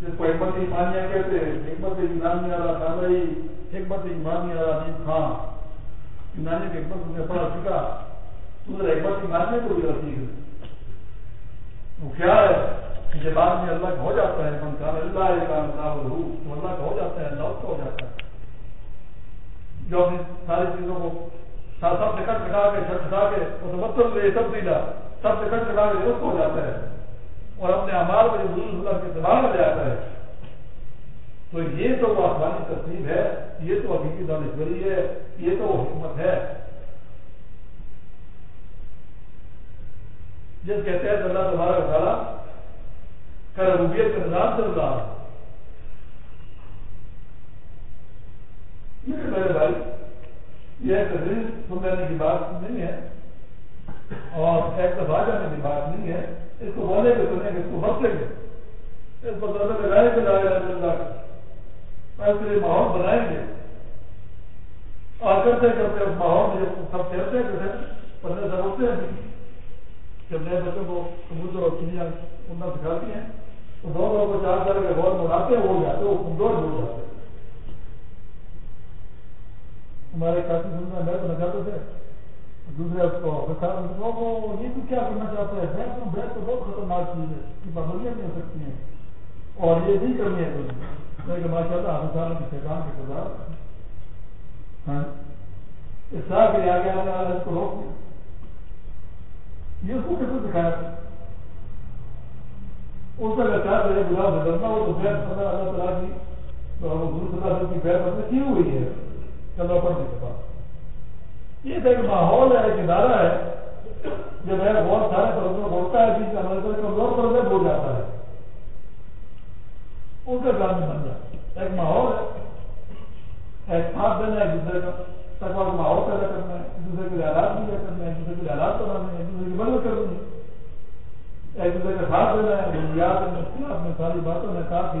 جس کو حکمت ایمانیہ کہتے ہیں۔ حکمت ایمانی والا دانائی، حکمت ایمانی والا نیم خان۔ یونانی کی حکمت نے پڑھا سیکھا دوسرا حکمت ایمانیہ کو بھی سیکھ وہ کیا ہے کہ جب آدمی اللہ کا ہو جاتا ہے، من کان اللہ کا اللہ تو اللہ کا ہو جاتا ہے، اللہ کا ہو جاتا ہے۔ جو اپنی ساری چیزوں کو سب سے کٹ کٹا کے چھٹ کٹا کے، وہ مطلب لے، سب سیدھا سب سے کٹ کٹا کے درست ہو جاتا ہے۔ اور اپنے امال کو جو حضور اللہ کے دماغ میں لے آتا ہے۔ تو یہ تو وہ آسمانی تصنیف ہے، یہ تو حقیقی دانشوری ہے، یہ تو وہ حکمت ہے۔ جس کے تحت اللہ تبارک تعالیٰ کا ربوبیت کا نظام چل رہا ہے۔ میرے بھائی، یہ تدریس سن لینے کی بات نہیں ہے اور ایک دفعہ جانے کی بات نہیں ہے۔ اس کو بولے گے سنیں گے اس کو بچیں گے اس کو ضرورت لگائے گے لائے اللہ ایسے ماحول بنائیں گے۔ اور کرتے کرتے اس ماحول میں سب کہتے ہیں پندرہ سال ہوتے ہیں۔ جب نئے بچوں کو کبوتر اور چڑیا اڑنا سکھاتی ہیں، تو دو لوگوں کو چار سال کے غور میں ہیں وہ جاتے وہ کمزور ہو جاتے ہیں۔ ہمارے کافی سننا میں میں تو چاہتے تھے۔ دوسرے اس کو یہ تو کیا کرنا چاہتے ہیں؟ بیٹ تو بیٹ تو بہت خطرناک چیز ہے، اس کی پابندیاں نہیں ہو سکتی ہیں۔ اور یہ نہیں کرنی ہے کچھ کہ ماشاء اللہ حافظ صاحب کے شیطان کے خدا ہاں۔ اس طرح کے آگے آنے والا اس کو روک دیا۔ یہ اس کو کیسے دکھایا اس کا اگر چاہتے ہیں گلاب سے ڈرنا تو بیت پندرہ اللہ تعالیٰ کی تو حضور صلی اللہ علیہ کی بیت اپنے کی ہوئی ہے۔ چلو پڑھنے کے بعد یہ ایک ماحول ہے، ایک ادارہ ہے۔ جب ہے بہت سارے پرندوں کو ہوتا ہے، بیچ میں ہمارے کمزور پرندے ہو جاتا ہے۔ ان کا کام بن جاتا ہے۔ ایک ماحول ہے۔ ایک ساتھ دینا ایک دوسرے کا۔ تقوا کا ماحول پیدا کرنا ہے، ایک دوسرے کے لیے آلات بھی کرنا ہے، ایک دوسرے کے لیے آلات بنانے ہیں۔ ایک دوسرے کی مدد کرنی ہے ایک دوسرے کا ساتھ دینا ہے بنیاد میں مشکلات میں ساری باتوں نے کہا کہ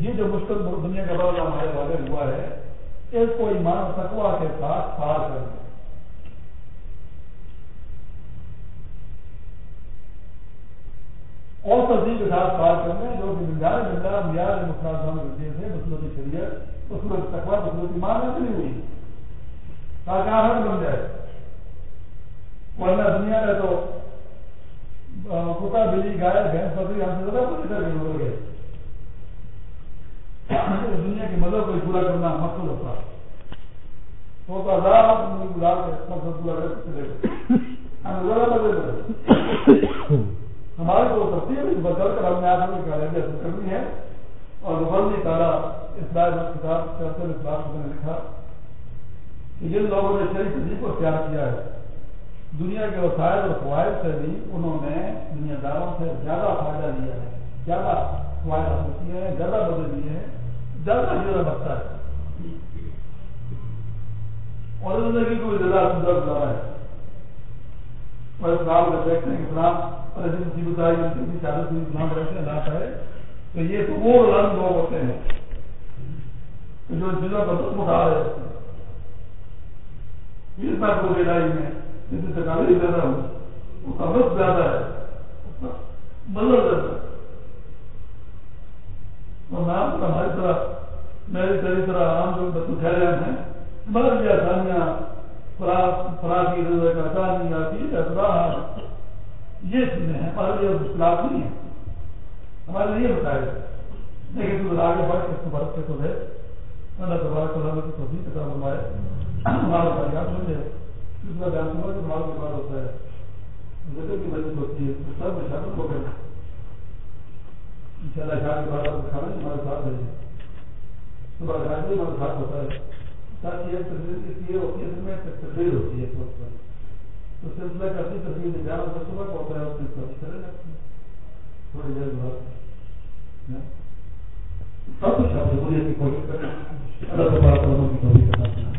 یہ جو مشکل دنیا کا بڑا ہمارے والے ہوا ہے، اس کو ایمان تقوا کے ساتھ پار کرنا اور تصدیق کے ساتھ پار کرنا جو کہ بنجار بنجار میار مسلمان کے سے مسلط شریعت مسلط تقوا مسلط ایمان میں نہیں ہوئی۔ تاکہ حد بن جائے ورنہ دنیا میں تو کتا بلی گائے، بھینس بکری ہم سے زیادہ کچھ کر کے ہو گئے دنیا کی مدد کو پورا کرنا مقصد ہوتا تو تو ہزار گزار کے مقصد پورا کر چلے ہمارے کو سکتی ہے بدل کر ہم نے آج ہمیں کامیابی حاصل کرنی ہے اور غبرنی تارا اس بار کتاب کرتے ہوئے لکھا کہ جن لوگوں نے شریف کو اختیار کیا ہے دنیا کے وسائل اور فوائد سے بھی انہوں نے دنیا داروں سے زیادہ فائدہ لیا ہے۔ زیادہ فوائد حاصل کیے ہیں زیادہ بدل دیے ہیں زیادہ زیادہ بچتا ہے۔ اور زندگی کو زیادہ سندر گزارا ہے۔ اور اسلام میں دیکھتے ہیں اسلام اور ایسی مصیبت آئی ان کی شہادت ہوئی اسلام رہتے ہیں لاتا ہے تو یہ تو وہ لند لوگ ہوتے ہیں جو چیزوں کا دکھ اٹھا رہے ہوتے ہیں۔ اس بات کو لڑائی میں جس سے تکالیف زیادہ ہوں اس کا وقت زیادہ ہے اس کا مزہ زیادہ ہے۔ اور نام تو ہماری طرح میری طرح طرح عام لوگ بچوں ٹھہرے ہیں ہمارے لیے آسانیاں فراقی رضا آسانی آتی اطلاع یہ چیزیں ہیں، ہمارے لیے مشکلات نہیں ہیں۔ ہمارے لیے بتائے لیکن تو آگے بڑھ کے اس کو برت کے تو ہے۔ اللہ تبارک اللہ کی توفیق عطا فرمائے۔ ہمارا فریاد مجھے اس کا بیان سمجھ کے ہمارا بیمار ہوتا ہے۔ ذکر کی مدد ہوتی ہے، تو سب میں شامل ہو گئے ان شاء اللہ شام کے بعد آپ کھانا ہمارے ساتھ ہے صبح گھر بھی ہمارے ساتھ ہوتا ہے۔ تاکہ یہ تصویر اس لیے ہوتی ہے، اس میں تصویر ہوتی ہے اس وقت پر۔ تو سلسلہ کرتی تصویر نکال ہوتا صبح کو ہوتا ہے، اس میں چلے جاتی ہے۔ تھوڑی دیر بعد۔ سب کچھ آپ کی کوشش کریں۔ اللہ تبارک کی کوشش کرنا